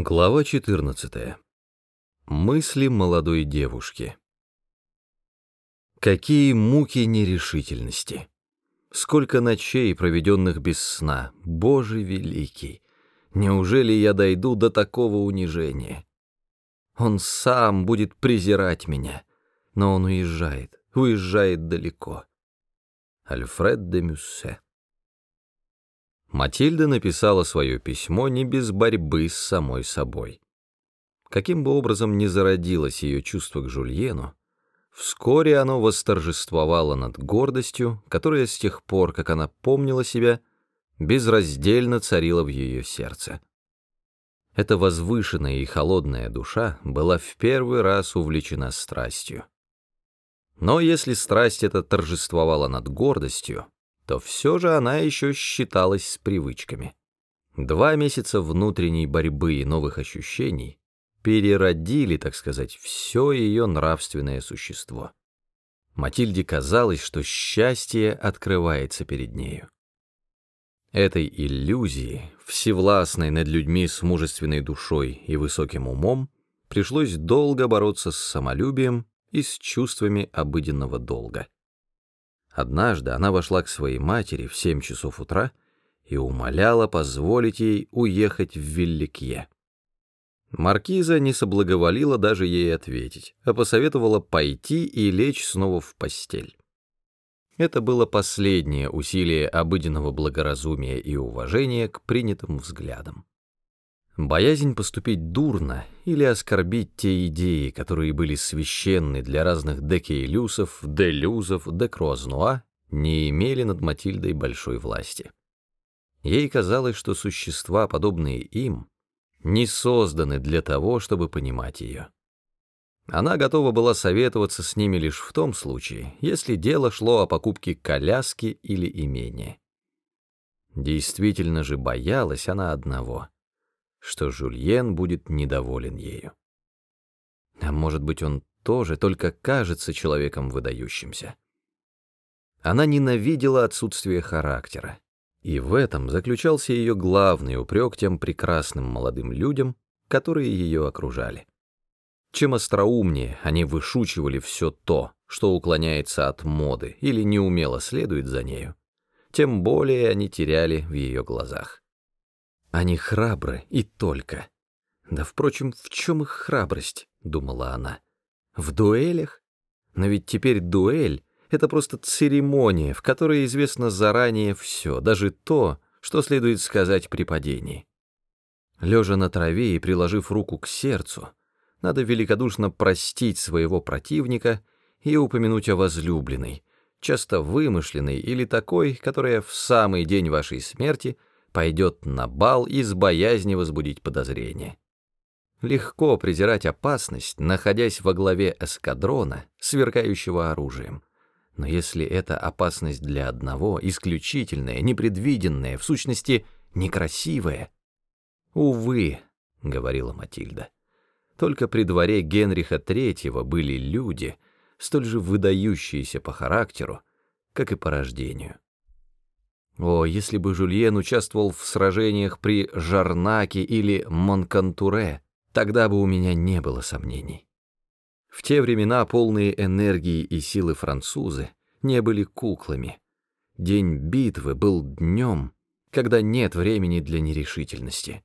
Глава 14. Мысли молодой девушки. Какие муки нерешительности! Сколько ночей, проведенных без сна, Боже великий! Неужели я дойду до такого унижения? Он сам будет презирать меня, но он уезжает, уезжает далеко. Альфред де Мюссе Матильда написала свое письмо не без борьбы с самой собой. Каким бы образом ни зародилось ее чувство к Жульену, вскоре оно восторжествовало над гордостью, которая с тех пор, как она помнила себя, безраздельно царила в ее сердце. Эта возвышенная и холодная душа была в первый раз увлечена страстью. Но если страсть эта торжествовала над гордостью, то все же она еще считалась с привычками. Два месяца внутренней борьбы и новых ощущений переродили, так сказать, все ее нравственное существо. Матильде казалось, что счастье открывается перед нею. Этой иллюзии, всевластной над людьми с мужественной душой и высоким умом, пришлось долго бороться с самолюбием и с чувствами обыденного долга. Однажды она вошла к своей матери в семь часов утра и умоляла позволить ей уехать в Великье. Маркиза не соблаговолила даже ей ответить, а посоветовала пойти и лечь снова в постель. Это было последнее усилие обыденного благоразумия и уважения к принятым взглядам. Боязнь поступить дурно или оскорбить те идеи, которые были священны для разных декейлюсов, делюзов, декруазнуа, не имели над Матильдой большой власти. Ей казалось, что существа, подобные им, не созданы для того, чтобы понимать ее. Она готова была советоваться с ними лишь в том случае, если дело шло о покупке коляски или имения. Действительно же боялась она одного — что Жульен будет недоволен ею. А может быть, он тоже только кажется человеком выдающимся. Она ненавидела отсутствие характера, и в этом заключался ее главный упрек тем прекрасным молодым людям, которые ее окружали. Чем остроумнее они вышучивали все то, что уклоняется от моды или неумело следует за нею, тем более они теряли в ее глазах. Они храбры и только. Да, впрочем, в чем их храбрость, думала она. В дуэлях? Но ведь теперь дуэль — это просто церемония, в которой известно заранее все, даже то, что следует сказать при падении. Лежа на траве и приложив руку к сердцу, надо великодушно простить своего противника и упомянуть о возлюбленной, часто вымышленной или такой, которая в самый день вашей смерти — пойдет на бал из боязни возбудить подозрение. Легко презирать опасность, находясь во главе эскадрона, сверкающего оружием. Но если это опасность для одного, исключительная, непредвиденная, в сущности, некрасивая... «Увы», — говорила Матильда, — «только при дворе Генриха III были люди, столь же выдающиеся по характеру, как и по рождению». О, если бы Жульен участвовал в сражениях при Жарнаке или Монкантуре, тогда бы у меня не было сомнений. В те времена полные энергии и силы французы не были куклами. День битвы был днем, когда нет времени для нерешительности.